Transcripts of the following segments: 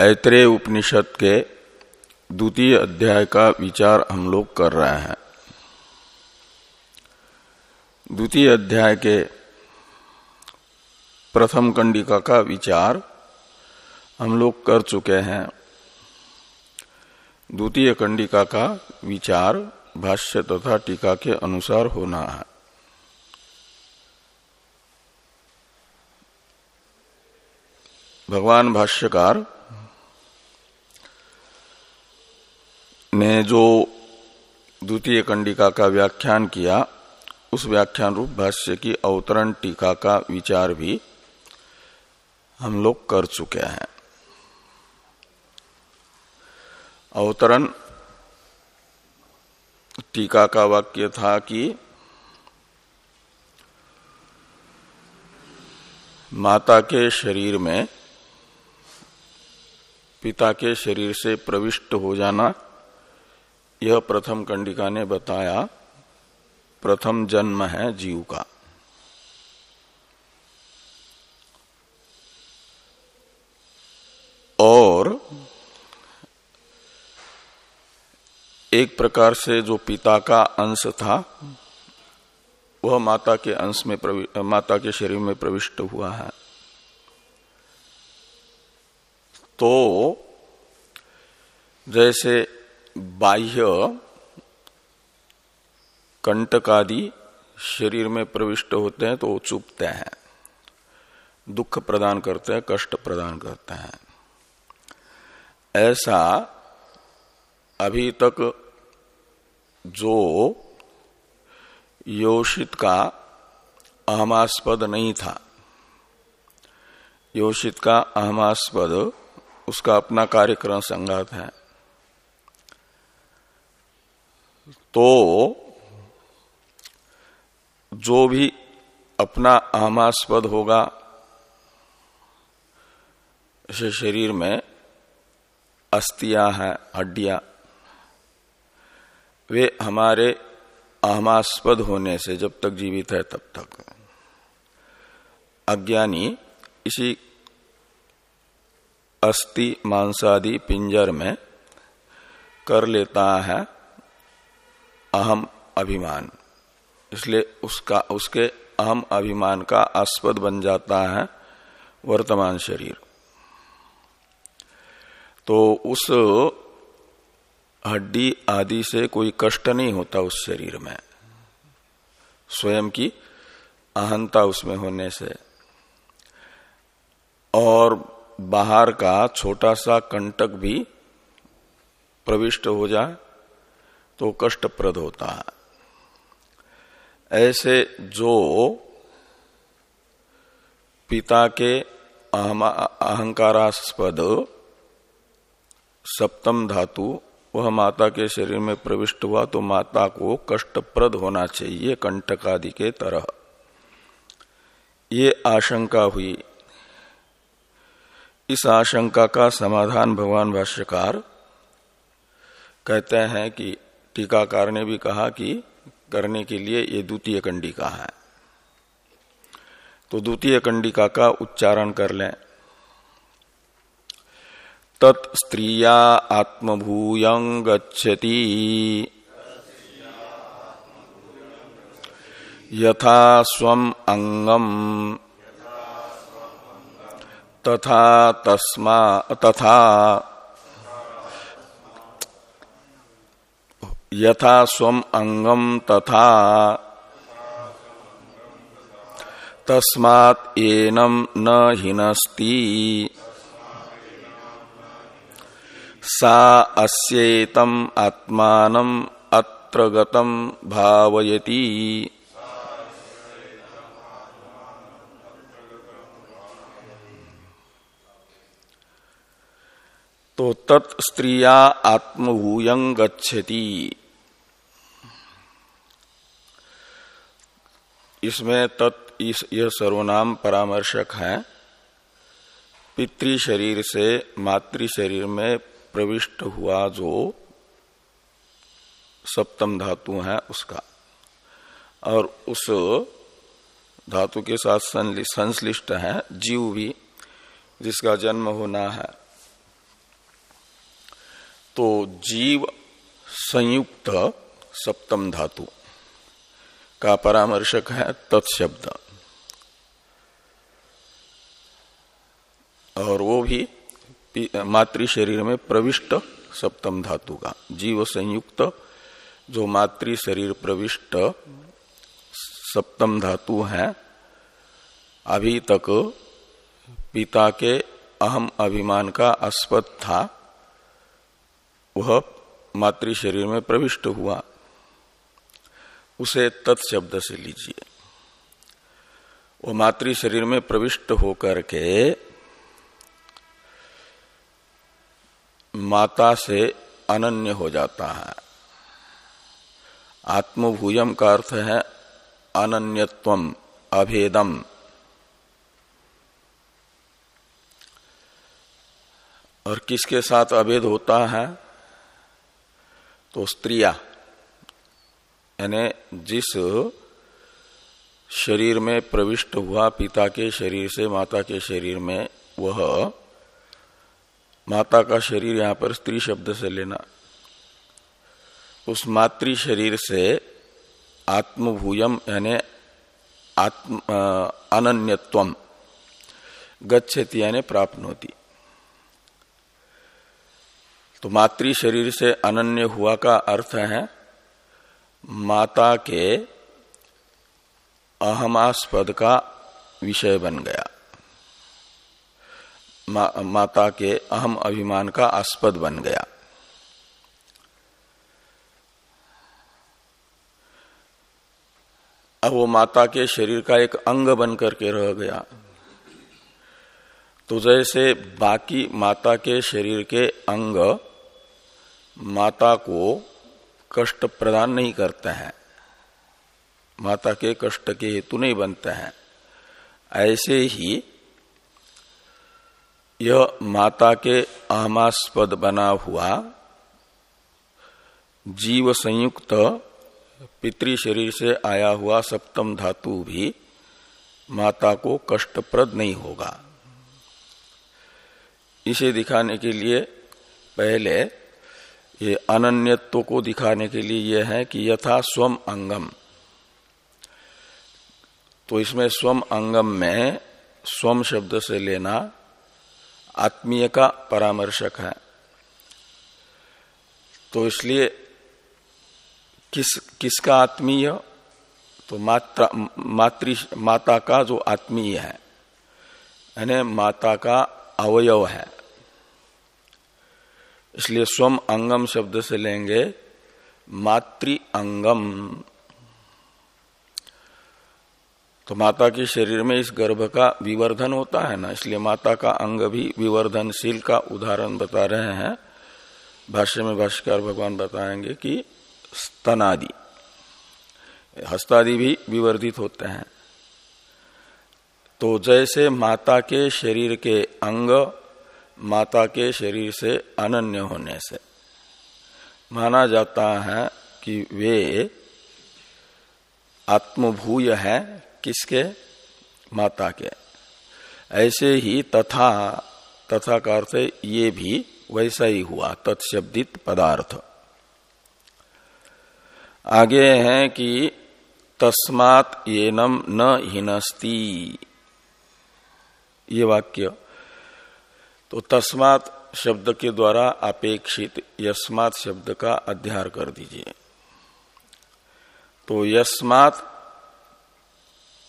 ऐत्रेय उपनिषद के द्वितीय अध्याय का विचार हम लोग कर रहे हैं। द्वितीय अध्याय के प्रथम कंडिका का विचार हम लोग कर चुके हैं। द्वितीय कंडिका का विचार भाष्य तथा टीका के अनुसार होना है। भगवान भाष्यकार ने जो द्वितीय कंडिका का व्याख्यान किया, उस व्याख्यान रूप भाष्य की अवतरण टीका का विचार भी हम लोग कर चुके हैं। अवतरण टीका का वाक्य था कि माता के शरीर में पिता के शरीर से प्रविष्ट हो जाना यह प्रथम कंडिका ने बताया, प्रथम जन्म है जीव का। और एक प्रकार से जो पिता का अंश था, वह माता के अंश में माता के शरीर में प्रविष्ट हुआ है। तो जैसे बाह्य कंटकादि शरीर में प्रविष्ट होते हैं तो वो चुपते हैं। दुख प्रदान करते हैं, कष्ट प्रदान करते हैं। ऐसा अभी तक जो योषित का अहमास्पद नहीं था। योषित का अहमास्पद, उसका अपना कार्यक्रम संगात है। तो जो भी अपना अहमास्पद होगा, इस शरीर में अस्थियाँ हैं, हड्डियाँ, वे हमारे अहमास्पद होने से जब तक जीवित है तब तक। अज्ञानी इसी अस्थि, मांसादि, पिंजर में कर लेता है अहम अभिमान। इसलिए उसका, उसके अहम अभिमान का आस्पद बन जाता है वर्तमान शरीर। तो उस हड्डी आदि से कोई कष्ट नहीं होता उस शरीर में। स्वयं की अहंता उसमें होने से। और बाहर का छोटा सा कंटक भी प्रविष्ट हो जाए। तो कष्टप्रद होता है। ऐसे जो पिता के अहंकारास्पद सप्तम धातु, वह माता के शरीर में प्रविष्ट हुआ तो माता को कष्टप्रद होना चाहिए कंटकादि के तरह। ये आशंका हुई। इस आशंका का समाधान भगवान भाष्यकार कहते हैं कि टीकाकार ने भी कहा कि करने के लिए ये द्वितीय कंडिका है। तो द्वितीय कंडिका का उच्चारण कर लें। तत्स्त्रिया आत्मभूय गच्छति। यथा अंगम तथा तस्मा तथा यथा स्वम अंगम तथा। तस्मात् एनम न हिनस्ति। सा अस्येतम आत्मान अत्र गतम भावयति। तो तत्स्त्रिया आत्मभूयं गच्छति। इसमें तत् इस यह सर्वनाम परामर्शक है। पितृ शरीर से मातृ शरीर में प्रविष्ट हुआ जो सप्तम धातु है उसका। और उस धातु के साथ संश्लिष्ट है, जीव भी, जिसका जन्म होना है। तो जीव संयुक्त सप्तम धातु। का परामर्शक है तत्शब्द। और वो भी मातृ शरीर में प्रविष्ट सप्तम धातु का। जीव संयुक्त, जो मातृ शरीर प्रविष्ट सप्तम धातु है, अभी तक पिता के अहम अभिमान का अस्पद था, वह मातृ शरीर में प्रविष्ट हुआ। उसे तत्शब्द से लीजिए। वो मातृ शरीर में प्रविष्ट होकर के माता से अनन्य हो जाता है। आत्मभूयम का अर्थ है अनन्यत्वम, अभेदम। और किसके साथ अभेद होता है? तो स्त्रिया। यानी जिस शरीर में प्रविष्ट हुआ पिता के शरीर से माता के शरीर में, वह माता का शरीर यहाँ पर स्त्री शब्द से लेना। उस मातृ शरीर से आत्मभूयम यानी आत्म अनन्यत्व गच्छति यानी प्राप्त होती तो मातृ शरीर से अनन्य हुआ का अर्थ है माता के अहमास्पद का विषय बन गया। मा, माता के अहम अभिमान का आस्पद बन गया। अब वो माता के शरीर का एक अंग बन करके रह गया। तो जैसे बाकी माता के शरीर के अंग माता को कष्ट प्रदान नहीं करते हैं। माता के कष्ट के हेतु नहीं बनते हैं। ऐसे ही यह माता के आमास्पद बना हुआ जीव संयुक्त पितृ शरीर से आया हुआ सप्तम धातु भी माता को कष्टप्रद नहीं होगा। इसे दिखाने के लिए पहले ये अनन्यत्व को दिखाने के लिए यह है कि यथा स्वम अंगम। तो इसमें स्वम अंगम में स्वम शब्द से लेना आत्मीय का परामर्शक है। तो इसलिए किस, किसका आत्मीय? तो मात्रा, मातृ, माता का जो आत्मीय है, यानी माता का अवयव है। इसलिए स्वम अंगम शब्द से लेंगे मातृ अंगम। तो माता के शरीर में इस गर्भ का विवर्धन होता है ना, इसलिए माता का अंग भी विवर्धनशील का उदाहरण बता रहे हैं। भाष्य में भाष्यकार भगवान बताएँगे कि स्तनादि, हस्तादि भी विवर्धित होते हैं। तो जैसे माता के शरीर के अंग माता के शरीर से अनन्य होने से। माना जाता है कि वे आत्मभूय है किसके? माता के। ऐसे ही तथा तथा का अर्थ ये भी वैसा ही हुआ, तत्शब्दित पदार्थ। आगे है कि तस्मात येनम न हिनस्ती। ये वाक्य तो तस्मात शब्द के द्वारा अपेक्षित यस्मात शब्द का अध्यार कर दीजिए। तो यस्मात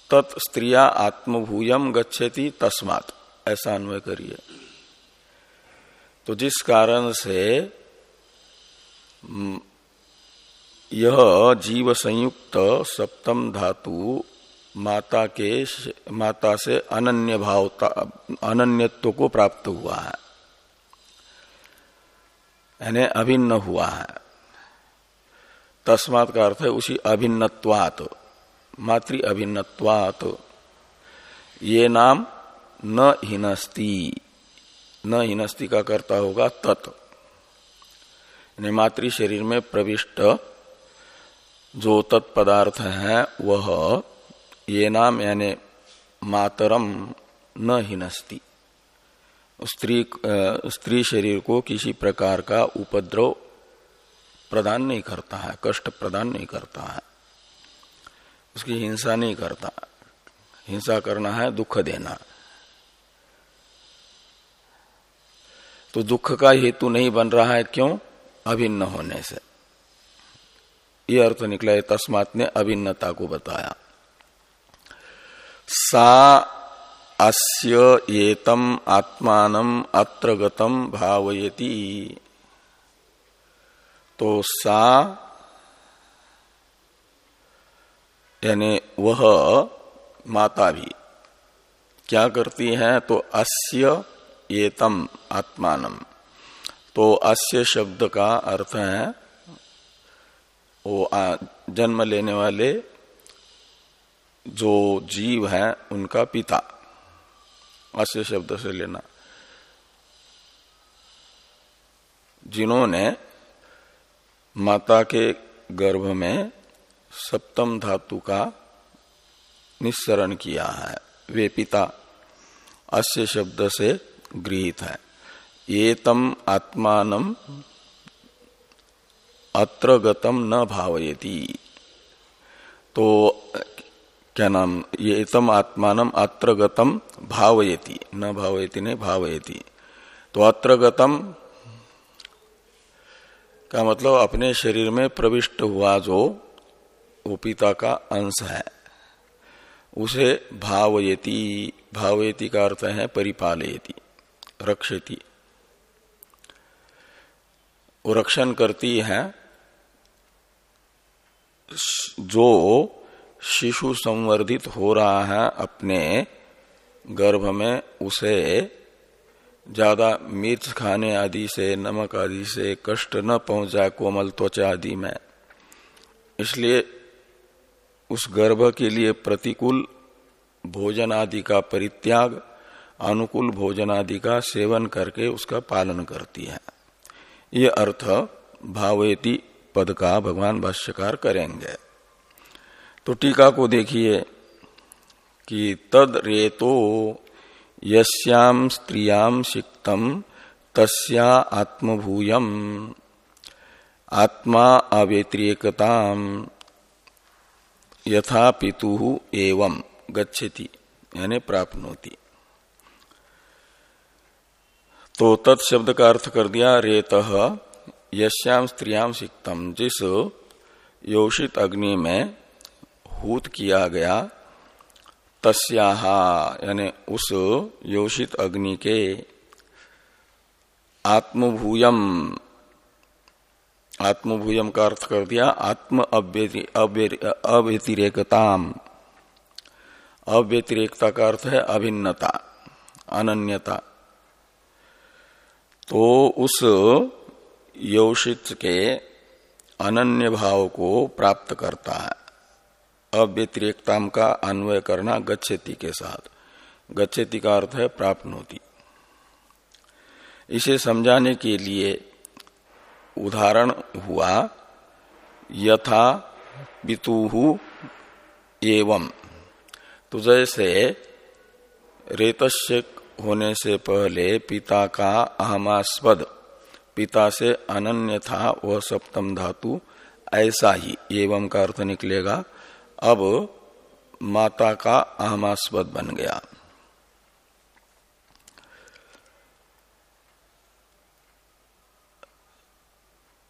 तत्स्त्रिया आत्मभूयम गच्छति, तस्मात। ऐसा अन्वय करिए। तो जिस कारण से यह जीव संयुक्त सप्तम धातु माता के माता से अनन्य भावता, अनन्यत्व को प्राप्त हुआ है। यानी अभिन्न हुआ है। तस्मात का अर्थ है उसी अभिन्नत्वात, मातृ अभिन्नत्वात। ये नाम न हिनस्ती न हिनस्ती का करता होगा तत्। मातृ शरीर में प्रविष्ट जो तत्पदार्थ है वह ये नाम यानी मातरम न हिनस्ती। स्त्री स्त्री शरीर को किसी प्रकार का उपद्रव प्रदान नहीं करता है, कष्ट प्रदान नहीं करता है। उसकी हिंसा नहीं करता। हिंसा करना है, दुख देना। तो दुख का हेतु नहीं बन रहा है, क्यों? अभिन्न होने से। ये अर्थ निकला है, तस्मात ने अभिन्नता को बताया। सा अस्य एतम आत्मान अत्र गतम भावयति। तो सा यानी वह माता भी। क्या करती है? तो अस्य एतम आत्मान तो अस्य शब्द का अर्थ है, वो जन्म लेने वाले जो जीव है, उनका पिता। अस्य शब्द से लेना। जिन्होंने माता के गर्भ में सप्तम धातु का निस्सरण किया है, वे पिता अस्य शब्द से गृहित है। ये तम आत्मान अत्र गतम न भावयती। तो क्या नाम? ये तम आत्मान अत्र गतम भावयती। न भावयती ने भावयती। तो अत्र गतम का मतलब अपने शरीर में प्रविष्ट हुआ जो वो पिता का अंश है, उसे भावयती। भावयती का अर्थ है परिपालयती रक्षती वो रक्षण करती है जो शिशु संवर्धित हो रहा है अपने गर्भ में, उसे ज़्यादा मिर्च खाने आदि से, नमक आदि से कष्ट न पहुँच जाए कोमल त्वचा आदि में। इसलिए उस गर्भ के लिए प्रतिकूल भोजन आदि का परित्याग, अनुकूल भोजन आदि का सेवन करके उसका पालन करती है। ये अर्थ भावेति पद का भगवान भाष्यकार करेंगे। तो टीका को देखिए कि तद रेतो यस्याम स्त्रियाम सिक्तम तस्या आत्मभूयम, आत्मा अवेत्रियकता यथा पितु एवं, गच्छति, यानी प्राप्नोति। तो तत्शब्द का अर्थ कर दिया, रेत यश्याम स्त्रियाम सिक्तम जिस योषित अग्नि में हूत किया गया, तस्याहा, यानी उस योषित अग्नि के आत्मभूयम आत्मभूयम का अर्थ कर दिया, आत्म अव्यतिरेकताम। अव्यतिरेकता का अर्थ है अभिन्नता, अनन्यता। तो उस योषित के अनन्य भाव को प्राप्त करता है। अव्यतिरेकता का अन्वय करना गच्छेति के साथ। गच्छेति का अर्थ है प्राप्त इसे समझाने के लिए उदाहरण हुआ, यथा पितुहु एवं। तो जैसे रेतस्य होने से पहले पिता का अहमास्पद, पिता से अनन्य था वह सप्तम धातु, ऐसा ही एवं का अर्थ निकलेगा। अब माता का अहमास्पद बन गया।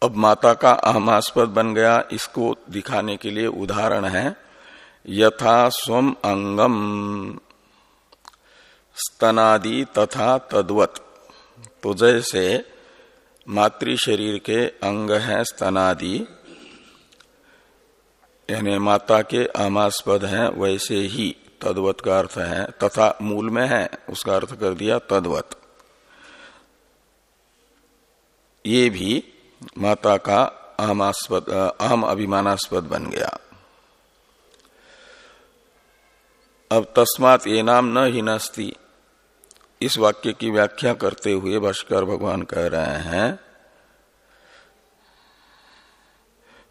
अब माता का अहमास्पद बन गया, इसको दिखाने के लिए उदाहरण है, यथा स्वम अंगम, स्तनादि तथा तद्वत। तो जैसे मातृ शरीर के अंग है स्तनादि यानी माता के आमास्पद हैं, वैसे ही तद्वत का अर्थ है, तथा मूल में है, उसका अर्थ कर दिया तद्वत। ये भी माता का आमास्पद, आम अभिमानास्पद बन गया। अब तस्मात ये नाम न ही नस्ती। इस वाक्य की व्याख्या करते हुए भाष्कर भगवान कह रहे हैं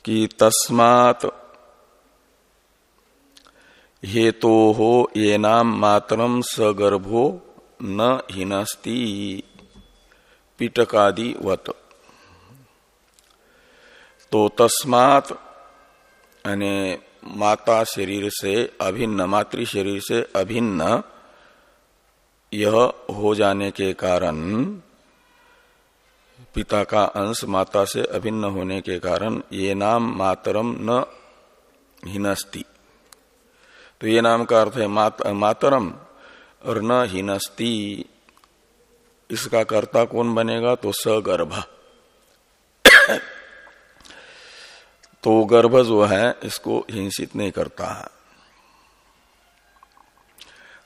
कि तस्मात हेतो हो ये नाम मातरम सगर्भो न हिनस्ती। पिटकादिवत। तो तस्मात यानी माता शरीर से अभिन्न, मातृ शरीर से अभिन्न, यह हो जाने के कारण, पिता का अंश माता से अभिन्न होने के कारण ये नाम मातरम न हिनस्ती। तो ये नाम का अर्थ है मात, मातरम और न हिनस्ती इसका कर्ता कौन बनेगा? तो सगर्भ। तो गर्भ जो है इसको हिंसित नहीं करता है।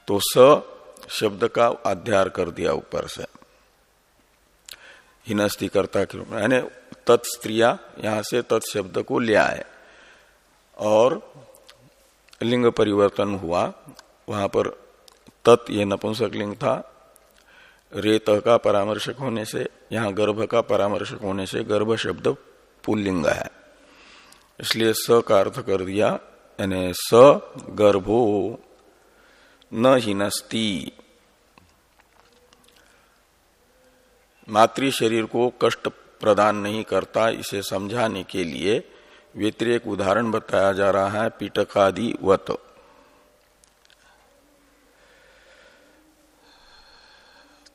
तो स शब्द का अध्यार कर दिया ऊपर से। हिनस्ती करता के रूप में। यानी तत्स्त्रिया यहाँ से तत्शब्द को ले आए। और लिंग परिवर्तन हुआ, वहाँ पर तत् नपुंसक लिंग था। रेत का परामर्शक होने से, यहाँ गर्भ का परामर्शक होने से गर्भ शब्द पुल्लिंग है। इसलिए स का अर्थ कर दिया, यानी स गर्भो न ही नस्ती मातृ शरीर को कष्ट प्रदान नहीं करता इसे समझाने के लिए व्यतिरेक उदाहरण बताया जा रहा है, पीटकादि वत।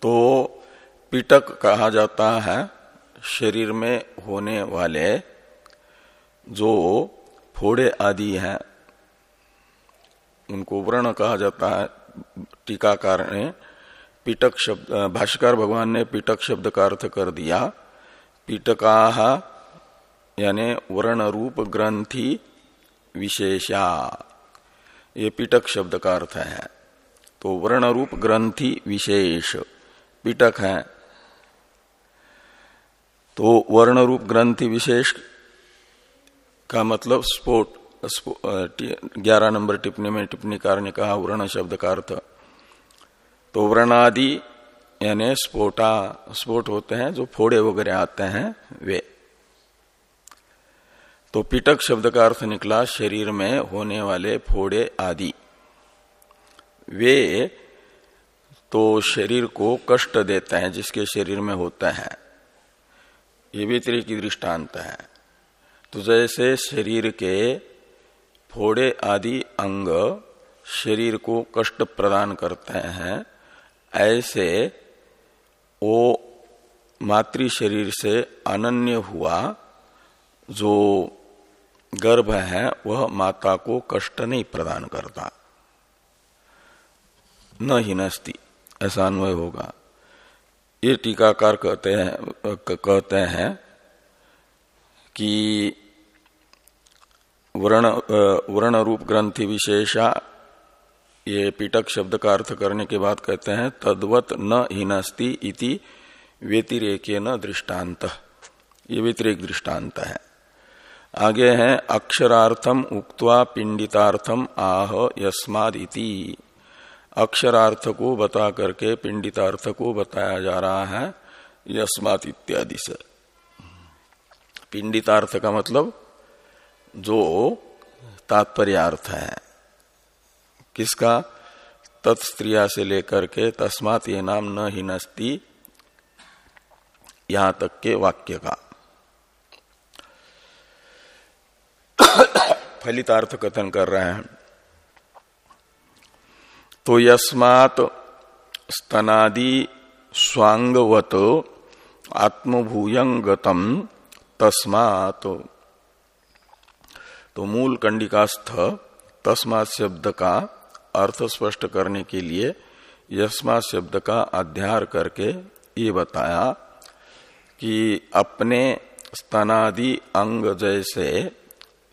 तो पीटक कहा जाता है शरीर में होने वाले जो फोड़े आदि हैं, उनको व्रण कहा जाता है, टीकाकार ने पीटक शब्द, भाष्कर भगवान ने पीटक शब्द का अर्थ कर दिया, पीटका यानी वर्ण रूप ग्रंथि विशेषा। ये पिटक शब्द का अर्थ है। तो वर्ण रूप ग्रंथि विशेष, पिटक है। तो वर्ण रूप ग्रंथि विशेष का मतलब स्पोर्ट ग्यारह नंबर टिप्पणी में टिप्पणीकार ने कहा, व्रण शब्द का अर्थ। तो व्रणादि यानी स्पोटा स्पोट होते हैं जो फोड़े वगैरह आते हैं, वे। तो पिटक शब्द का अर्थ निकला शरीर में होने वाले फोड़े आदि। वे तो शरीर को कष्ट देते हैं, जिसके शरीर में होता है। ये भी तरह की दृष्टांत है। तो जैसे शरीर के फोड़े आदि अंग शरीर को कष्ट प्रदान करते हैं, ऐसे वो मातृ शरीर से अनन्य हुआ, जो गर्भ है, वह माता को कष्ट नहीं प्रदान करता। न ही नस्ती, ऐसा अन्वय होगा। ये टीकाकार कहते हैं कहते हैं कि वर्ण वर्ण रूप ग्रंथि विशेषा, ये पीटक शब्द का अर्थ करने के बाद कहते हैं, तद्वत न हिनस्ति इति व्यतिरेक न दृष्टांत। ये व्यतिरेक दृष्टांत है। आगे है, अक्षरार्थम उक्त्वा पिंडितार्थम आह यस्माद इति अक्षरार्थ को बता करके पिंडितार्थ को बताया जा रहा है, यस्मात इत्यादि से। पिंडितार्थ का मतलब जो तात्पर्यार्थ है। किसका? तत्स्त्रिया से लेकर के तस्मात ये नाम न ही नस्ती, यहाँ तक के वाक्य का। फलितार्थ कथन कर रहे हैं। तो यस्मात स्तनादि स्वांगवत आत्मभूयंगतम तस्मात। तो मूल कंडिकास्थ तस्मात शब्द का अर्थ स्पष्ट करने के लिए यस्मात शब्द का अध्यार करके ये बताया कि अपने स्तनादि अंग जैसे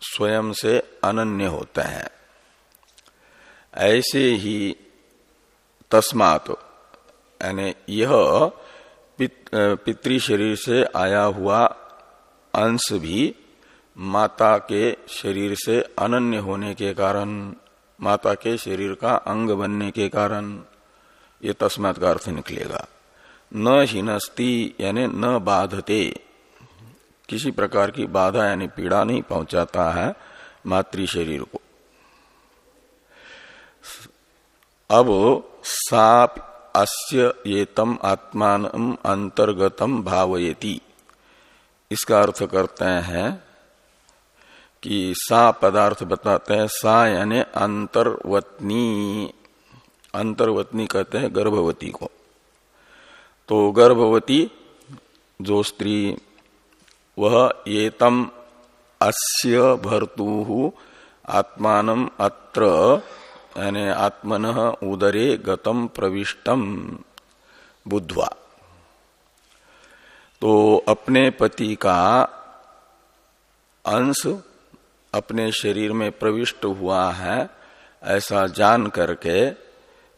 स्वयं से अनन्य होते हैं। ऐसे ही तस्मात, यानी यह पितृ शरीर से आया हुआ अंश भी माता के शरीर से अनन्य होने के कारण, माता के शरीर का अंग बनने के कारण ये तस्मात का अर्थ निकलेगा। न हिनस्ती, यानी न बाधते। किसी प्रकार की बाधा यानी पीड़ा नहीं पहुंचाता है मातृ शरीर को। अब साप अस्य आत्मान अंतर्गतम भावयति। इसका अर्थ करते हैं कि सा पदार्थ बताते हैं, सा यानी अंतर्वतनी। अंतर्वतनी कहते हैं गर्भवती को। तो गर्भवती जो स्त्री वह ये तम अस्य भर्तु आत्मान अत्र, यानी आत्मन उदरे गतम प्रविष्टम बुद्धवा। तो अपने पति का अंश अपने शरीर में प्रविष्ट हुआ है, ऐसा जान करके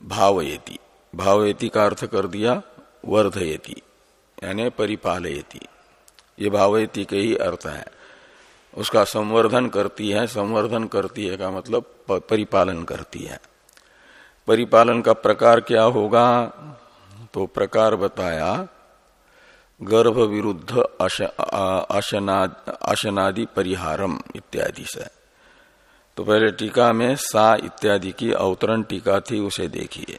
भावयति। भावयति का अर्थ कर दिया, वर्धयति, यानी परिपालयति। ये भावयति के ही अर्थ है। उसका संवर्धन करती है, संवर्धन करती है का मतलब परिपालन करती है। परिपालन का प्रकार क्या होगा? तो प्रकार बताया, गर्भ विरुद्ध अशनादि परिहारम इत्यादि से। तो पहले टीका में सा इत्यादि की अवतरण टीका थी, उसे देखिए।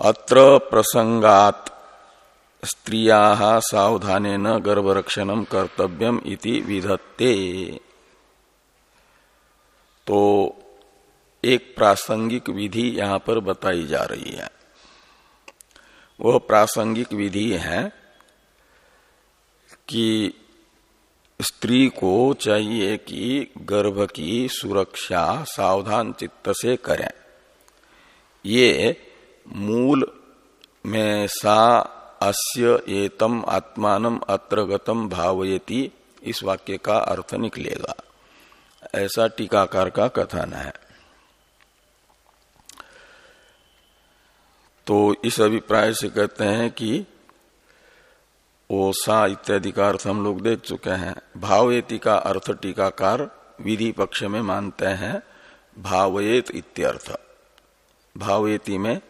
अत्र प्रसंगात स्त्रिया सावधान न गर्भरक्षण कर्तव्यम इति विधत्ते। तो एक प्रासंगिक विधि यहाँ पर बताई जा रही है। वह प्रासंगिक विधि है कि स्त्री को चाहिए कि गर्भ की सुरक्षा सावधान चित्त से करें। ये मूल में सा अस्य एतम आत्मान अत्रगतम भावयति। इस वाक्य का अर्थ निकलेगा। ऐसा टीकाकार का कथन है। तो इस अभिप्राय से कहते हैं कि ओसा इत्यादि का अर्थ हम लोग देख चुके हैं। भावेति का अर्थ टीकाकार विधि पक्ष में मानते हैं। भावेत इत्यर्थ। भावेति में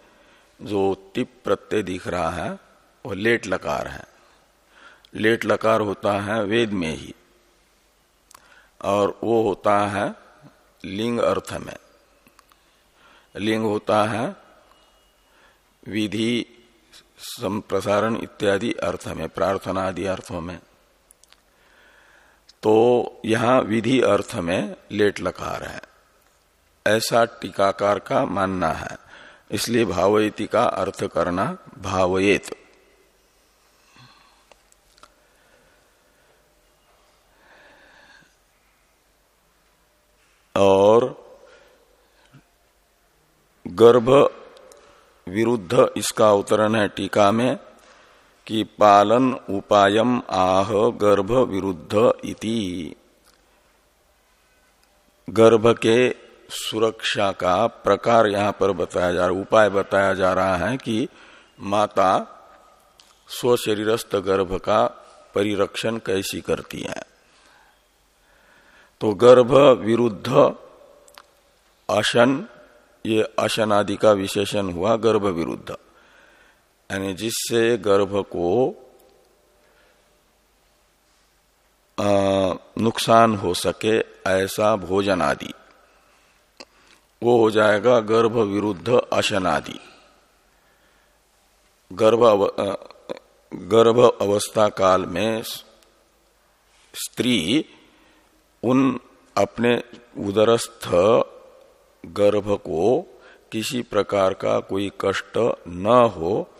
जो टिप प्रत्यय दिख रहा है वो लेट लकार है। लेट लकार होता है वेद में ही। और वो होता है लिंग अर्थ में। लिंग होता है विधि संप्रसारण इत्यादि अर्थ में प्रार्थना आदि अर्थों में। तो यहाँ विधि अर्थ में लेट लकार है। ऐसा टीकाकार का मानना है, इसलिए भावयति का अर्थ करना भावयेत और गर्भ विरुद्ध इसका अवतरण है टीका में कि पालन उपायम आह गर्भ विरुद्ध इति। गर्भ के सुरक्षा का प्रकार यहाँ पर बताया जा रहा, उपाय बताया जा रहा है कि माता स्वशरीरस्थ गर्भ का परिरक्षण कैसी करती है। तो गर्भ विरुद्ध अशन ये अशनादि का विशेषण हुआ गर्भ विरुद्ध। यानी जिससे गर्भ को आ, नुकसान हो सके ऐसा भोजन आदि वो हो जाएगा गर्भ विरुद्ध अशनादि गर्भ अव, गर्भ अवस्था काल में स्त्री उन अपने उदरस्थ गर्भ को किसी प्रकार का कोई कष्ट न हो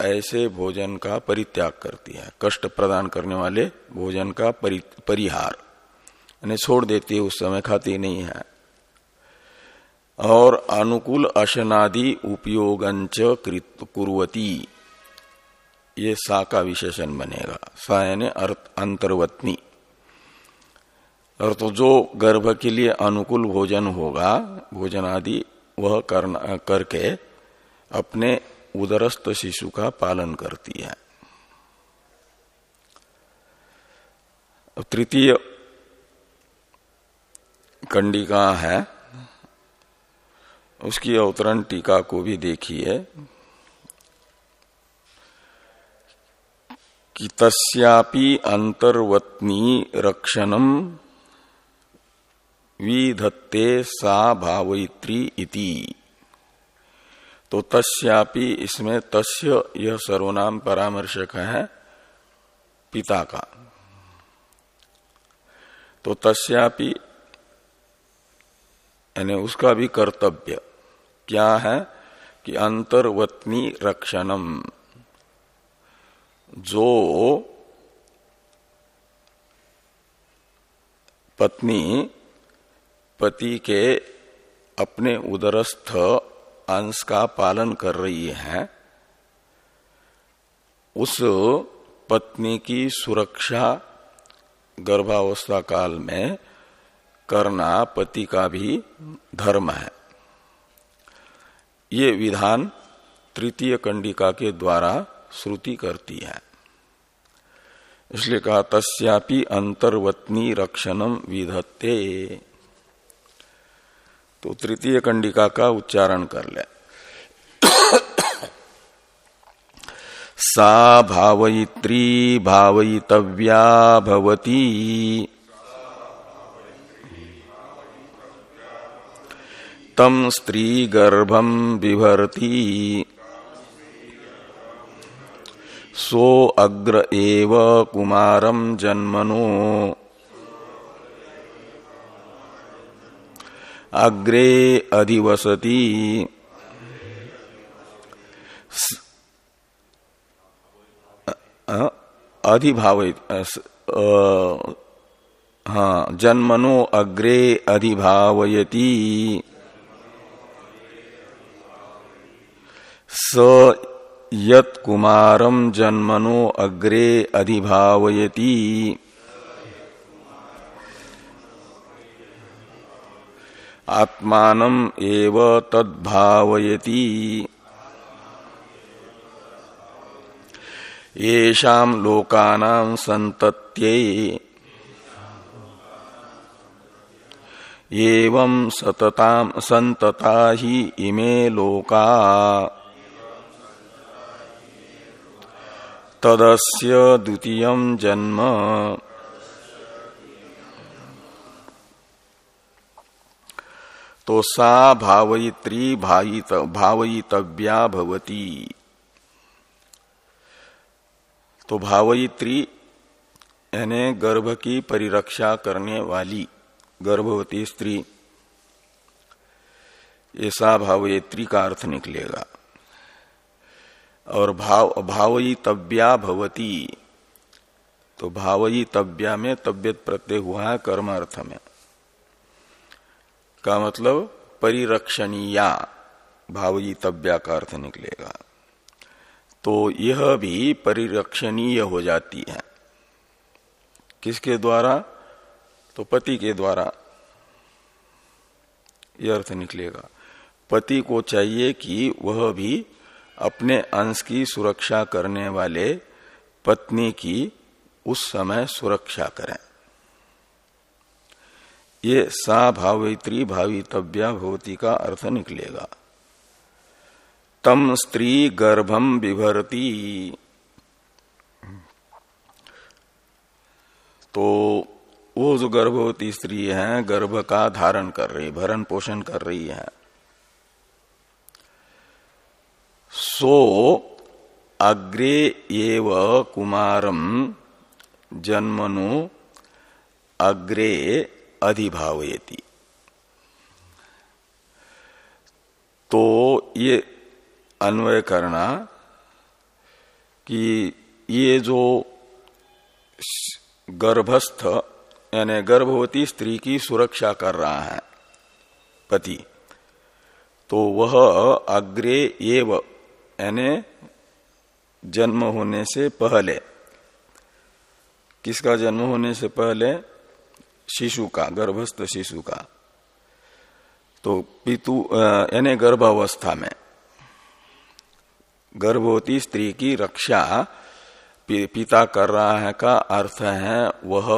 ऐसे भोजन का परित्याग करती है। कष्ट प्रदान करने वाले भोजन का परि, परिहार। यानी छोड़ देती है उस समय खाती नहीं है। और अनुकूल अशनादि उपयोगंच कुरवती। ये सा का विशेषण बनेगा। सा यानी अंतर्वत्नी। और तो जो गर्भ के लिए अनुकूल भोजन होगा भोजन आदि वह करना करके अपने उदरस्थ शिशु का पालन करती है। तृतीय कंडिका है, उसकी अवतरण टीका को भी देखिए कि तस्यापि अंतर्वत्नी रक्षणम विधत्ते सा भावयित्री इति। तो तस्यापि इसमें तस्य यह सर्वनाम परामर्शक है पिता का। तो तस्यापि यानी उसका भी कर्तव्य क्या है कि अंतर्वत्नी रक्षणम। जो पत्नी पति के अपने उदरस्थ अंश का पालन कर रही है, उस पत्नी की सुरक्षा गर्भावस्था काल में करना पति का भी धर्म है। ये विधान तृतीय कंडिका के द्वारा श्रुति करती है। इसलिए कहा, तस्यापि अंतर्वत्नी रक्षणम विधत्ते। तो तृतीय कंडिका का उच्चारण कर ले। सा भावयित्री भावयितव्या भवती। तम स्त्री गर्भम बिभरती। सो अग्र एव कुमारम जन्मनो। अग्रे अधिवसती। अधिभावित हाँ जन्मनो अग्रे अधिभावयती। स यत कुमारम जन्मनो अग्रे अधिभावयती। आत्मान एव तद्भावयती। येषाम लोकानां संतत्यै एवं सतताम संतता ही इमे लोका। तदस्य द्वितीय जन्म तो सा भावयित्री भावयितव्या भवती। तो भावयित्री यानी गर्भ की परिरक्षा करने वाली गर्भवती स्त्री ऐसा भावयित्री का अर्थ निकलेगा। और भाव भावई तव्या भवती। तो भावई तव्या में तबियत प्रत्यय हुआ है कर्म अर्थ में। का मतलब परिरक्षणीया भावई तव्या का अर्थ निकलेगा। तो यह भी परिरक्षणीय हो जाती है। किसके द्वारा? तो पति के द्वारा। यह अर्थ निकलेगा। पति को चाहिए कि वह भी अपने अंश की सुरक्षा करने वाले पत्नी की उस समय सुरक्षा करें। ये सा भावित्री भावितव्या भवती का अर्थ निकलेगा। तम स्त्री गर्भम विभरती तो वो जो गर्भवती स्त्री है, गर्भ का धारण कर रही, भरण पोषण कर रही है। सो अग्रे एव कुमारम जन्मनु अग्रे अधिभावयति तो ये अन्वय करना कि ये जो गर्भस्थ, यानी गर्भवती स्त्री की सुरक्षा कर रहा है, पति तो वह अग्रे एव, यानी जन्म होने से पहले, किसका जन्म होने से पहले? शिशु का गर्भस्थ शिशु का तो पितु यानी गर्भावस्था में गर्भवती स्त्री की रक्षा पिता कर रहा है का अर्थ है वह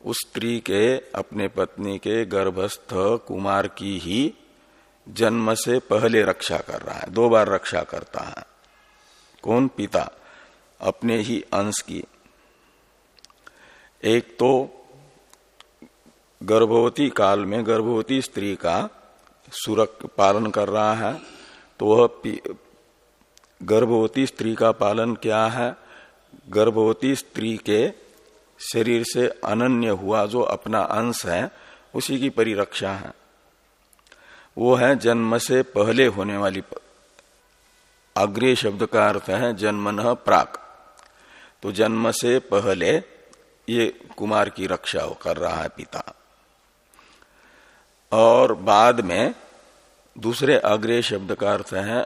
उस स्त्री के अपने पत्नी के गर्भस्थ कुमार की ही जन्म से पहले रक्षा कर रहा है दो बार रक्षा करता है कौन पिता अपने ही अंश की एक तो गर्भवती काल में गर्भवती स्त्री का सुरक पालन कर रहा है तो वह गर्भवती स्त्री का पालन क्या है? गर्भवती स्त्री के शरीर से अनन्य हुआ जो अपना अंश है, उसी की परिरक्षा है। वो है जन्म से पहले होने वाली अग्रे शब्द का अर्थ है जन्मन प्राक। तो जन्म से पहले ये कुमार की रक्षा कर रहा है पिता। और बाद में दूसरे अग्रे शब्द का अर्थ है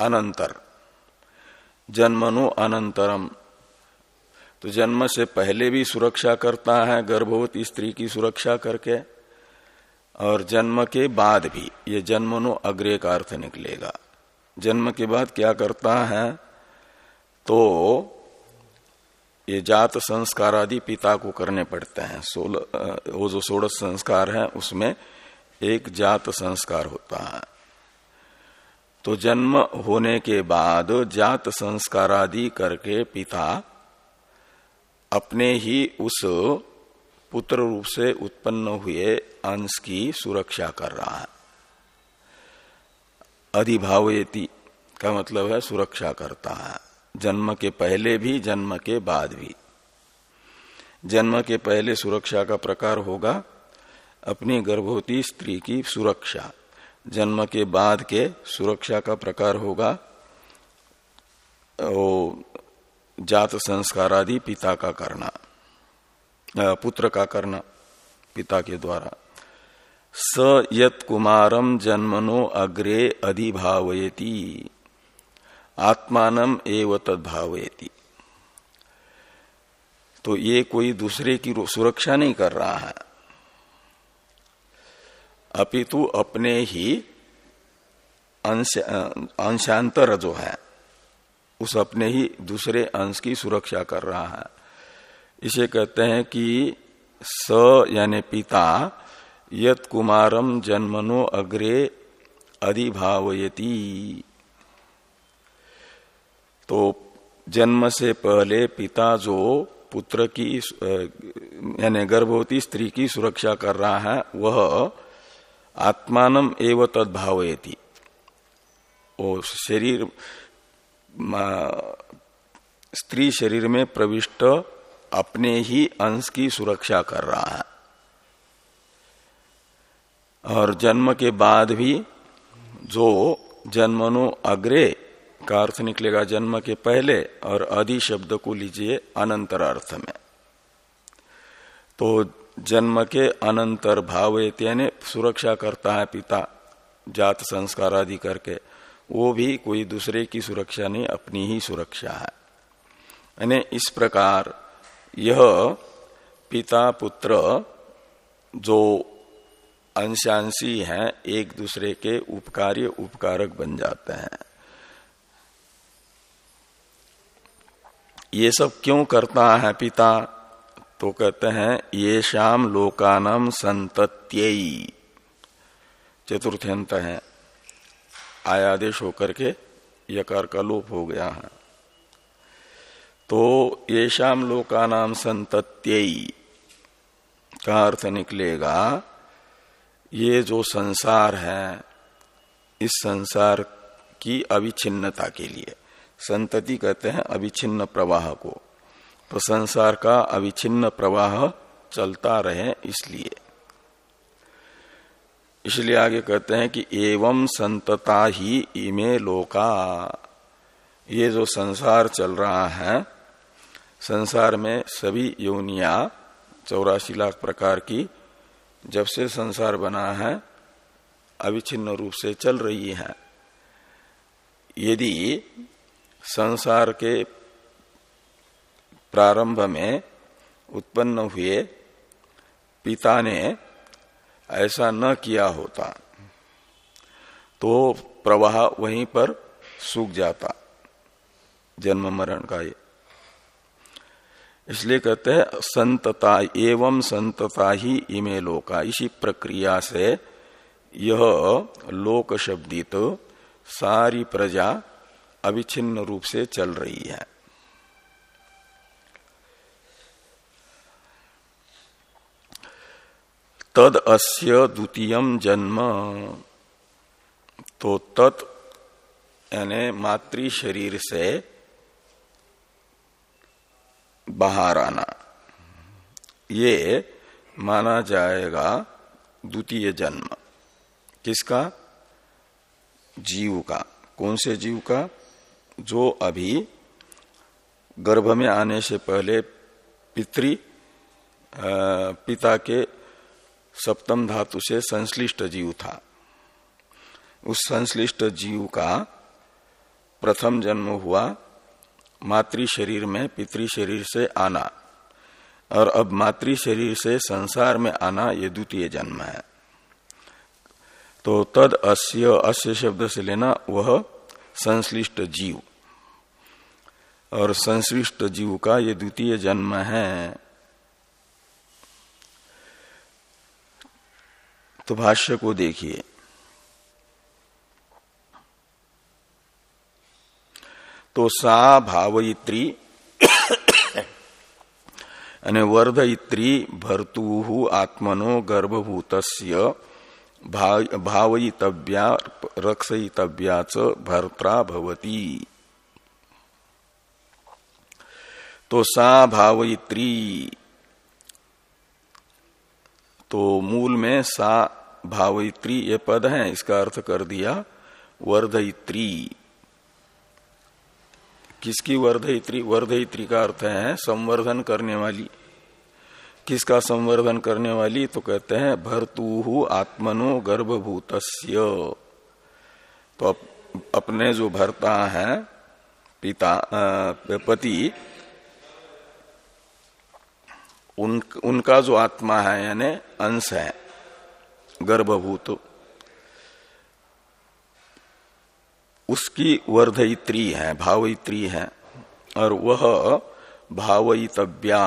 अनंतर। जन्मनु अनंतरम। तो जन्म से पहले भी सुरक्षा करता है गर्भवती स्त्री की सुरक्षा करके और जन्म के बाद भी ये जन्मनु अग्रे का अर्थ निकलेगा। जन्म के बाद क्या करता है? तो ये जात संस्कार आदि पिता को करने पड़ते हैं। सोलह वो जो सोलह संस्कार है, उसमें एक जात संस्कार होता है। तो जन्म होने के बाद जात संस्कार आदि करके पिता अपने ही उस पुत्र रूप से उत्पन्न हुए अंश की सुरक्षा कर रहा है। अधिभावयति का मतलब है सुरक्षा करता है। जन्म के पहले भी, जन्म के बाद भी। जन्म के पहले सुरक्षा का प्रकार होगा अपनी गर्भवती स्त्री की सुरक्षा। जन्म के बाद के सुरक्षा का प्रकार होगा वो जात संस्कार आदि पिता का करना पुत्र का करना, पिता के द्वारा। स यत कुमारम जन्मनो अग्रे अधिभावयती। आत्मान एव तदभावयती तो ये कोई दूसरे की सुरक्षा नहीं कर रहा है। अपितु अपने ही अंशांतर जो है, उस अपने ही दूसरे अंश की सुरक्षा कर रहा है। इसे कहते हैं कि स यानी पिता यत कुमारम जन्मनो अग्रे अधिभावयती। तो जन्म से पहले पिता जो पुत्र की यानी गर्भवती स्त्री की सुरक्षा कर रहा है, वह आत्मान एवं तदभावयती वो शरीर स्त्री शरीर में प्रविष्ट अपने ही अंश की सुरक्षा कर रहा है। और जन्म के बाद भी जो जन्मनो अग्रे का अर्थ निकलेगा जन्म के पहले और अधि शब्द को लीजिए अनंतर अर्थ में। तो जन्म के अनंतर भाव यानी सुरक्षा करता है पिता, जात संस्कार आदि करके, वो भी कोई दूसरे की सुरक्षा नहीं, अपनी ही सुरक्षा है। यानी इस प्रकार यह पिता पुत्र जो अंशांशी हैं, एक दूसरे के उपकार्य उपकारक बन जाते हैं। ये सब क्यों करता है पिता? तो कहते हैं, ये शाम लोकानम संतत्ययी। चतुर्थ्यंत है। आयादेश होकर के यकार का लोप हो गया है। तो ये शाम लोकानाम संतत्ययी। का अर्थ निकलेगा, ये जो संसार है, इस संसार की अविच्छिन्नता के लिए। संतति कहते हैं अविच्छिन्न प्रवाह को। तो संसार का अविच्छिन्न प्रवाह चलता रहे इसलिए। इसलिए आगे कहते हैं कि एवं संतता ही इमे लोका। ये जो संसार चल रहा है, संसार में सभी योनिया, चौरासी लाख प्रकार की, जब से संसार बना है, अविच्छिन्न रूप से चल रही है। यदि संसार के प्रारंभ में उत्पन्न हुए पिता ने ऐसा न किया होता तो प्रवाह वहीं पर सूख जाता, जन्म मरण का ये। इसलिए कहते हैं, संतता एवं संतता ही इमे लोका। इसी प्रक्रिया से यह लोक शब्दित सारी प्रजा अविच्छिन्न रूप से चल रही है। तद अस्य द्वितीय जन्म। तो तत् मातृ शरीर से बाहर आना। ये माना जाएगा द्वितीय जन्म। किसका? जीव का। कौन से जीव का? जो अभी गर्भ में आने से पहले पितृ पिता के सप्तम धातु से संश्लिष्ट जीव था। उस संश्लिष्ट जीव का प्रथम जन्म हुआ मातृ शरीर में पितृ शरीर से आना। और अब मातृ शरीर से संसार में आना ये द्वितीय जन्म है। तो तद अस्य अस्य शब्द से लेना वह संश्लिष्ट जीव। और संश्लिष्ट जीव का ये द्वितीय जन्म है। तो भाष्य को देखिए। तो सा भावयित्री वर्धयित्री भर्तु आत्मनो गर्भभूत भावयितव्या, रक्षयितव्या च भर्त्रा भवती। तो सा भावयित्री तो मूल में सा भावयित्री ये पद है, इसका अर्थ कर दिया, वर्धयित्री। किसकी वर्धयित्री? वर्धयित्री का अर्थ है संवर्धन करने वाली। किसका संवर्धन करने वाली? तो कहते हैं भरतूहु आत्मनो गर्भभूत तो अपने जो भरता है पिता पति उन, उनका जो आत्मा है यानी अंश है गर्भभूत उसकी वर्धयित्री है भावयित्री है और वह भावयितव्या।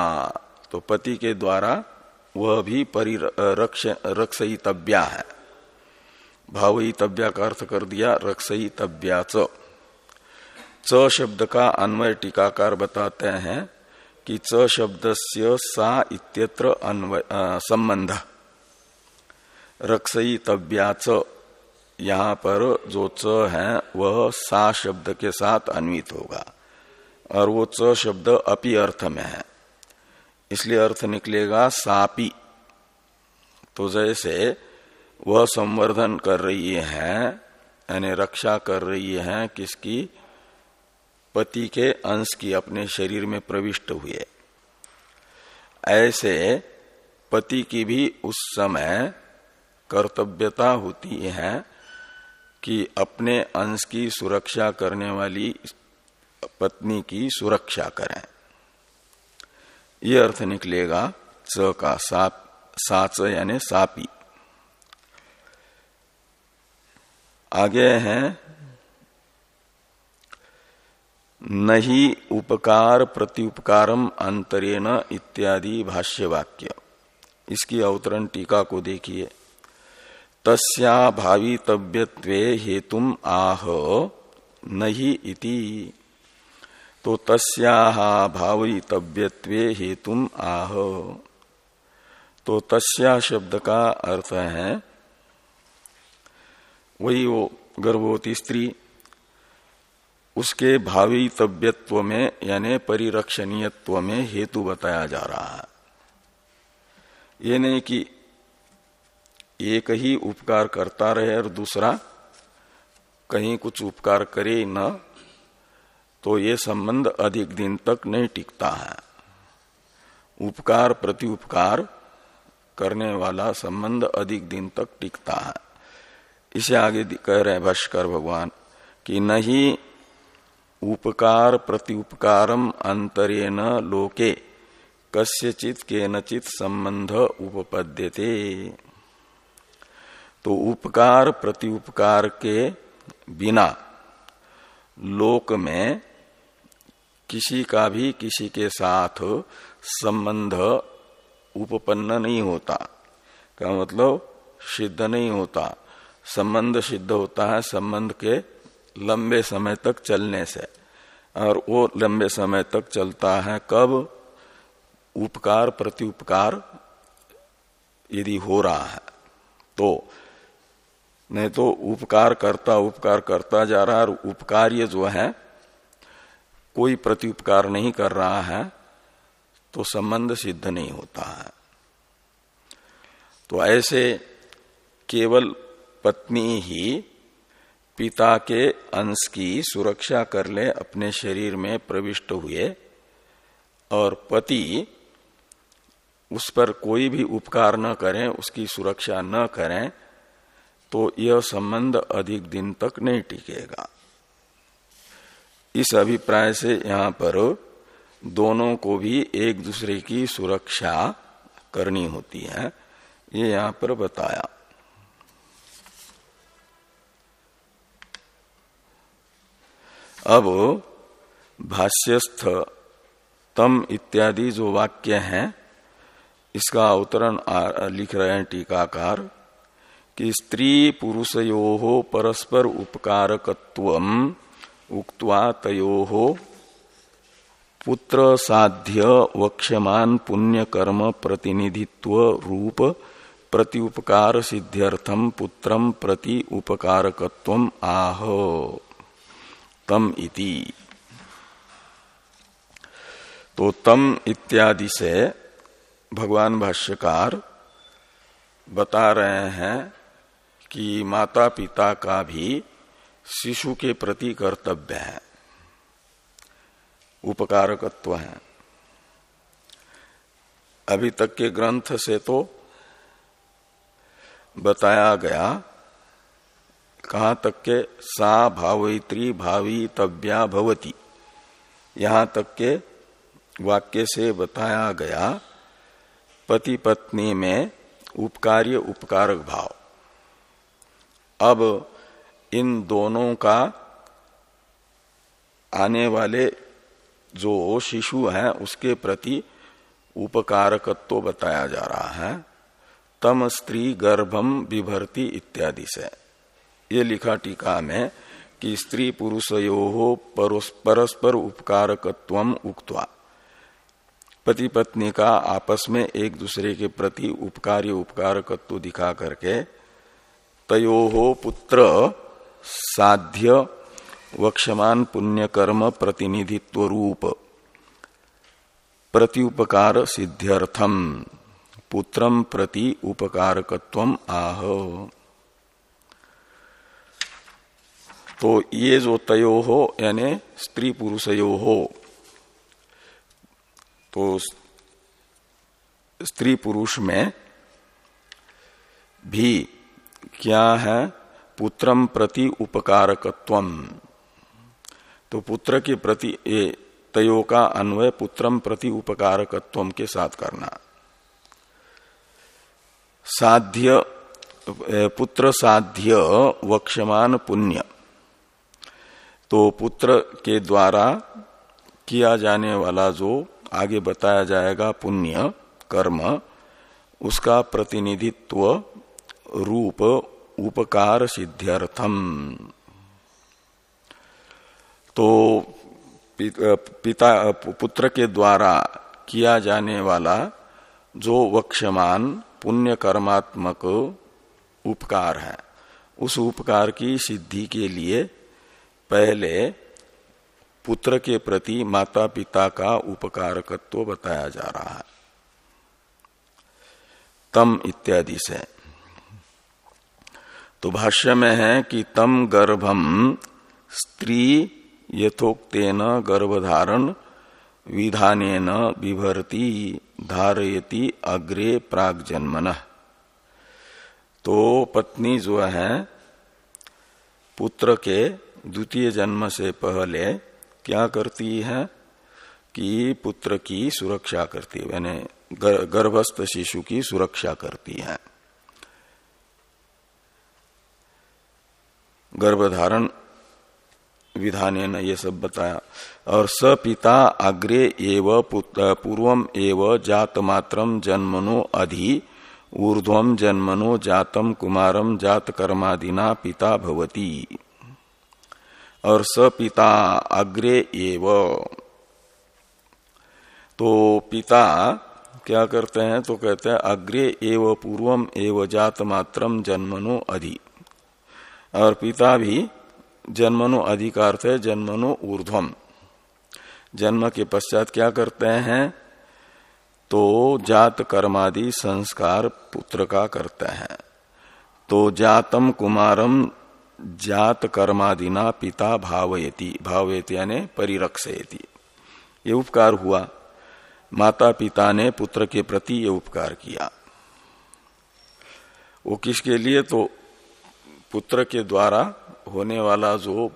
तो पति के द्वारा वह भी परिरक्षयितव्या है। भावयितव्या का अर्थ कर दिया, रक्षयितव्या च। शब्द का अन्वय टीकाकार बताते हैं कि च शब्द से सा इत्यत्र संबंध। रक्षयितव्या च। यहाँ पर जो च है, वह सा शब्द के साथ अन्वित होगा। और वो च शब्द अपि अर्थ में है। इसलिए अर्थ निकलेगा सापी। तो जैसे वह संवर्धन कर रही है, यानी रक्षा कर रही है किसकी? पति के अंश की, अपने शरीर में प्रविष्ट हुए। ऐसे पति की भी उस समय कर्तव्यता होती है कि अपने अंश की सुरक्षा करने वाली पत्नी की सुरक्षा करें। ये अर्थ निकलेगा च का, साप साच यानी सापी। आगे हैं, नहीं उपकार प्रत्युपकारम अंतरेण इत्यादि भाष्य वाक्य इसकी अवतरण टीका को देखिए। तस्या भावितव्यत्वे हेतुम आह, नहीं इति। तो तस्या भावितव्यत्वे हेतुम आह। तो तस्या शब्द का अर्थ है, वही वो गर्भवती स्त्री, उसके भावी तव्यत्व में, यानी परिरक्षणीयत्व में हेतु बताया जा रहा है। ये नहीं कि एक ही उपकार करता रहे और दूसरा कहीं कुछ उपकार करे न तो ये संबंध अधिक दिन तक नहीं टिकता है। उपकार प्रति उपकार करने वाला संबंध अधिक दिन तक टिकता है। इसे आगे कह रहे भाष्कर भगवान कि नहीं उपकार प्रति उपकारम अंतरेण लोके कस्यचित के नचित संबंध उपपद्यते। तो उपकार प्रति उपकार के बिना लोक में किसी का भी किसी के साथ संबंध उपपन्न नहीं होता। का मतलब? सिद्ध नहीं होता। संबंध सिद्ध होता है संबंध के लंबे समय तक चलने से। और वो लंबे समय तक चलता है कब? उपकार प्रति उपकार यदि हो रहा है तो। नहीं तो उपकार करता उपकार करता जा रहा है और उपकार्य जो है कोई प्रति उपकार नहीं कर रहा है तो संबंध सिद्ध नहीं होता है। तो ऐसे केवल पत्नी ही पिता के अंश की सुरक्षा कर ले, अपने शरीर में प्रविष्ट हुए, और पति उस पर कोई भी उपकार न करें, उसकी सुरक्षा न करें तो यह संबंध अधिक दिन तक नहीं टिकेगा। इस अभिप्राय से यहाँ पर दोनों को भी एक दूसरे की सुरक्षा करनी होती है। ये यहाँ पर बताया। अब भाष्यस्थ, तम इत्यादि जो वाक्य हैं, इसका अवतरण लिख रहे हैं टीकाकार, कि स्त्री पुरुषयो परस्पर उपकारकत्व उक्त्वा तयो पुत्र साध्य वक्ष्यमान पुण्य कर्म प्रतिनिधित्व रूप प्रति उपकार सिद्ध्यर्थम पुत्रम प्रति उपकारकत्व आह। तम इति। तो तम इत्यादि से भगवान भाष्यकार बता रहे हैं कि माता पिता का भी शिशु के प्रति कर्तव्य है। उपकारकत्व है। अभी तक के ग्रंथ से तो बताया गया, कहा तक के सा भावित्री भावी तव्या भवती, यहाँ तक के वाक्य से बताया गया, पति पत्नी में उपकार्य उपकारक भाव। अब इन दोनों का आने वाले जो शिशु है, उसके प्रति उपकारकत्व तो बताया जा रहा है। तम स्त्री गर्भम विभर्ती इत्यादि से। ये लिखा टीका में कि स्त्री पुरुषयो परस्पर उपकारकत्व उक्तवा। पति पत्नी का आपस में एक दूसरे के प्रति उपकार्य उपकारकत्व दिखा करके तयो पुत्र साध्य वक्षमान पुण्य कर्म प्रतिनिधित्व रूप प्रति उपकार सिद्ध्यर्थम पुत्रम प्रति उपकारकत्व आह। तो ये जो तयो हो यानी स्त्री पुरुषयो हो तो स्त्री पुरुष में भी क्या है? पुत्रम प्रति उपकारकत्व तो पुत्र के प्रति ये तयो का अन्वय पुत्रम प्रति उपकारकत्व के साथ करना। साध्य पुत्र साध्य वक्षमान पुण्य। तो पुत्र के द्वारा किया जाने वाला जो आगे बताया जाएगा पुण्य, कर्म, उसका प्रतिनिधित्व रूप उपकार सिद्ध्यर्थम। तो पिता पुत्र के द्वारा किया जाने वाला जो वक्षमान पुण्य कर्मात्मक उपकार है, उस उपकार की सिद्धि के लिए पहले पुत्र के प्रति माता पिता का उपकारकत्व बताया जा रहा है। तम इत्यादि से। तो भाष्य में है कि तम गर्भम स्त्री यथोक्तेन गर्भधारण विधान विभरती धारयति अग्रे प्राग जन्मन तो पत्नी जो है, पुत्र के द्वितीय जन्म से पहले क्या करती है कि पुत्र की सुरक्षा करती है, यानी गर्भस्थ शिशु की सुरक्षा करती है। गर्भधारण विधान ये सब बताया। और स पिता अग्रे एव पूर्वम एव जात मात्रम जन्मनो अधि, ऊर्ध्वम जन्मनो जातम कुमारम जात कर्मादिना पिता भवती। और स पिता अग्रे एव। तो पिता क्या करते हैं? तो कहते हैं, अग्रे एव, पूर्वम एव जात मात्रम जन्मनो अधि। और पिता भी जन्मनो अधिकार थे जन्मनो ऊर्ध्वम। जन्म के पश्चात क्या करते हैं? तो जात कर्मादि संस्कार पुत्र का करते हैं। तो जातम कुमारम जात कर्मादिना पिता भावयति। भावयति यानी परिरक्षयति। ये उपकार हुआ। माता पिता ने पुत्र के प्रति ये उपकार किया। वो किसके लिए? तो पुत्र के द्वारा होने वाला जो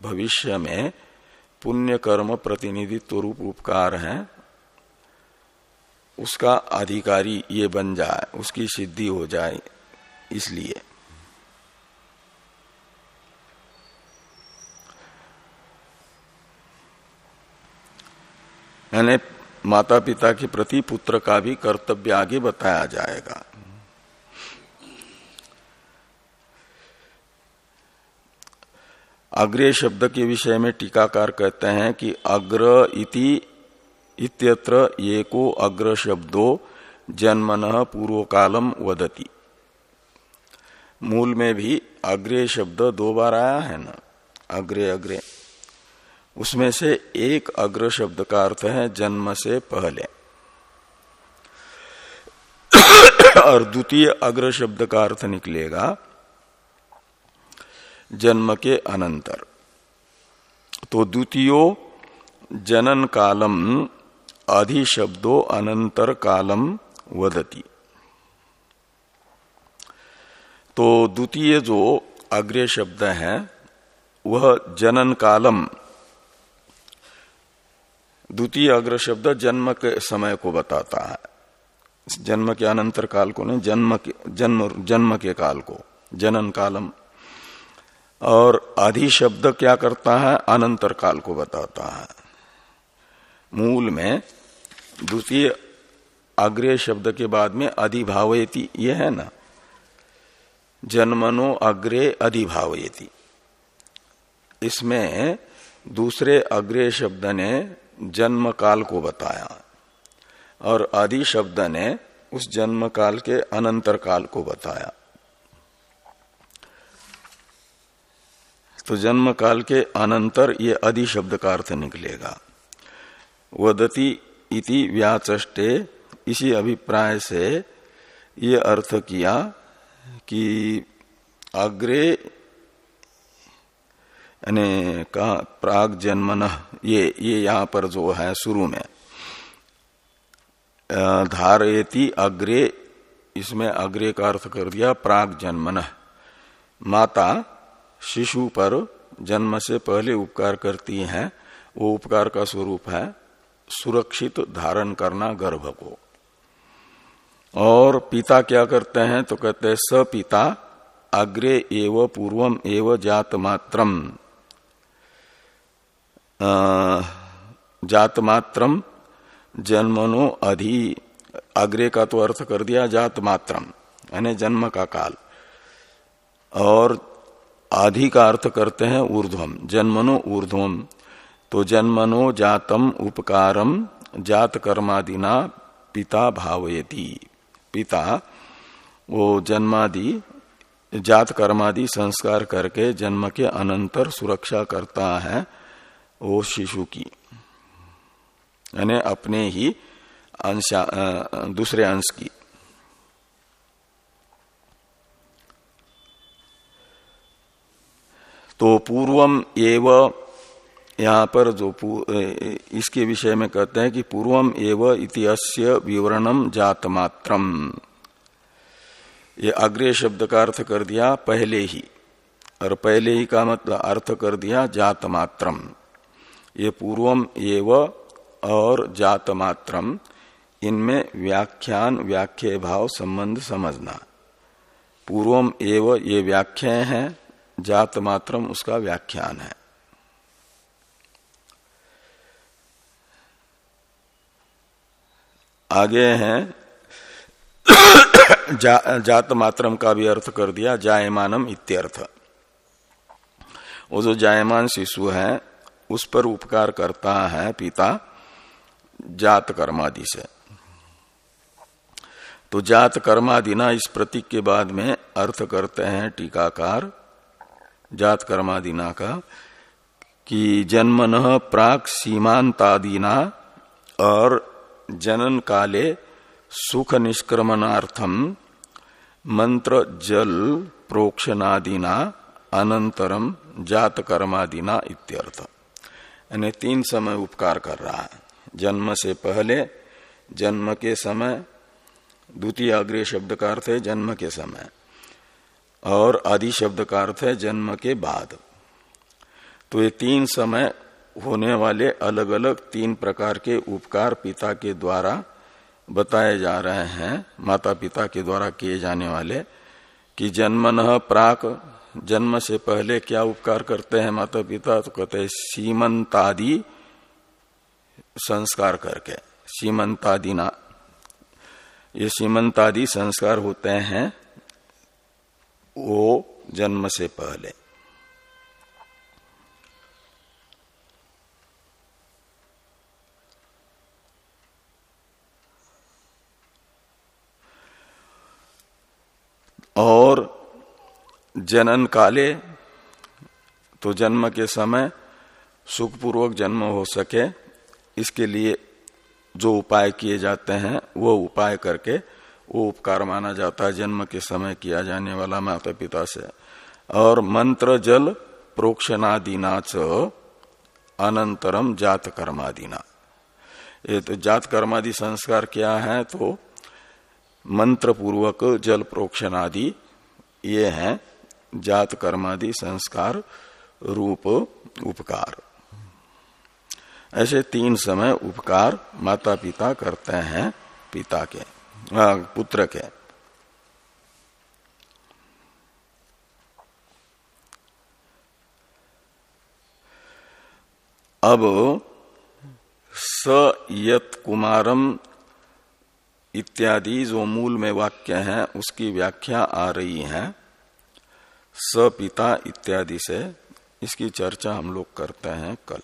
भविष्य में पुण्य कर्म प्रतिनिधित्व रूप उपकार है, उसका अधिकारी ये बन जाए, उसकी सिद्धि हो जाए, इसलिए। यानी माता पिता के प्रति पुत्र का भी कर्तव्य आगे बताया जाएगा। अग्रे शब्द के विषय में टीकाकार कहते हैं कि अग्र इति इत्यत्र को अग्र शब्दो जन्मन पूर्व कालम वदती। मूल में भी अग्रे शब्द दो बार आया है ना? अग्रे अग्रे। उसमें से एक अग्र शब्द का अर्थ है जन्म से पहले। और द्वितीय अग्र शब्द का अर्थ निकलेगा जन्म के अनंतर। तो द्वितीय, जनन कालम अधिशब्दो अनंतर कालम वदती। तो द्वितीय जो अग्रे शब्द है, वह जनन कालम। द्वितीय अग्र शब्द जन्म के समय को बताता है। जन्म के अनंतर काल को नहीं जन्म के जन्म जन्म के काल को, जनन कालम। और आधि शब्द क्या करता है? अनंतर काल को बताता है। मूल में द्वितीय अग्रे शब्द के बाद में अधिभावयती यह है ना? जन्मनो अग्रे अधिभावयती इसमें दूसरे अग्रे शब्द ने जन्म काल को बताया और आदि शब्द ने उस जन्म काल के अनंतर काल को बताया। तो जन्म काल के अनंतर ये अधि शब्द का अर्थ निकलेगा। वदती इति व्याचे इसी अभिप्राय से ये अर्थ किया कि अग्रे, यानी कहा प्राग जन्मन, ये ये यहाँ पर जो है शुरू में धारयति अग्रे, इसमें अग्रे का अर्थ कर दिया, प्राग जन्मन। माता शिशु पर जन्म से पहले उपकार करती हैं, वो उपकार का स्वरूप है, सुरक्षित धारण करना गर्भ को। और पिता क्या करते हैं तो कहते हैं, स पिता, अग्रे एव पूर्वम एव जात मात्रम। जात मात्रम, जन्मनो अधि, अग्रे का तो अर्थ कर दिया, जात मात्रम, यानी जन्म का काल। और आधि का अर्थ करते हैं ऊर्ध्वम। जन्मनो ऊर्ध्वम। तो जन्मनो जातम उपकारम। जात कर्मादिना पिता भावयती। पिता, वो जन्मादि जात कर्मादि संस्कार करके जन्म के अनंतर सुरक्षा करता है, वो शिशु की। यानी अपने ही अंश दूसरे अंश की। तो पूर्वम एव, यहाँ पर जो इसके विषय में कहते हैं कि पूर्वम एव इतिहास्य विवरणम जातमात्रम। ये अग्रे शब्द का अर्थ कर दिया पहले ही, और पहले ही का मतलब अर्थ कर दिया जातमात्रम। ये पूर्वम एव और जात मात्रम इनमें व्याख्यान व्याख्या भाव संबंध समझना। पूर्वम एव ये व्याख्या है जात मात्रम उसका व्याख्यान है। आगे हैं। जा, जात मात्रम का भी अर्थ कर दिया जायमानम इत्यर्थ। वो जो जायमान शिशु है उस पर उपकार करता है पिता जात कर्मादि से। तो जात कर्मादि ना इस प्रतीक के बाद में अर्थ करते हैं टीकाकार। जात कर्मादिना का कि जन्मन प्राक सीमांतादिना और जनन काले सुख निष्क्रमणार्थम मंत्र जल प्रोक्षणादिना अनंतरम जात कर्मादिना इत्यर्थ। यानी तीन समय उपकार कर रहा है। जन्म से पहले, जन्म के समय, द्वितीय अग्रय शब्द का अर्थ है जन्म के समय। और आदि शब्द का अर्थ है जन्म के बाद। तो ये तीन समय होने वाले अलग अलग तीन प्रकार के उपकार पिता के द्वारा बताए जा रहे हैं माता पिता के द्वारा किए जाने वाले, कि जन्म न प्राक, जन्म से पहले क्या उपकार करते हैं माता पिता तो कहते हैं सीमंतादि संस्कार करके, सीमंतादि ना, ये सीमंतादि संस्कार होते हैं वो जन्म से पहले। और जनन काले तो जन्म के समय सुखपूर्वक जन्म हो सके, इसके लिए जो उपाय किए जाते हैं, वो उपाय करके वो उपकार माना जाता है। जन्म के समय किया जाने वाला माता पिता से। और मंत्र जल प्रोक्षणादिनाच अनंतरम जात कर्मादिना ये तो जात कर्मादि संस्कार क्या है? तो मंत्र पूर्वक जल प्रोक्षणादि ये है। जात कर्मादि संस्कार रूप उपकार। ऐसे तीन समय उपकार माता पिता करते हैं पिता के। पुत्र के। अब स यत कुमारम इत्यादि जो मूल में वाक्य हैं, उसकी व्याख्या आ रही है। स पिता इत्यादि से इसकी चर्चा हम लोग करते हैं कल।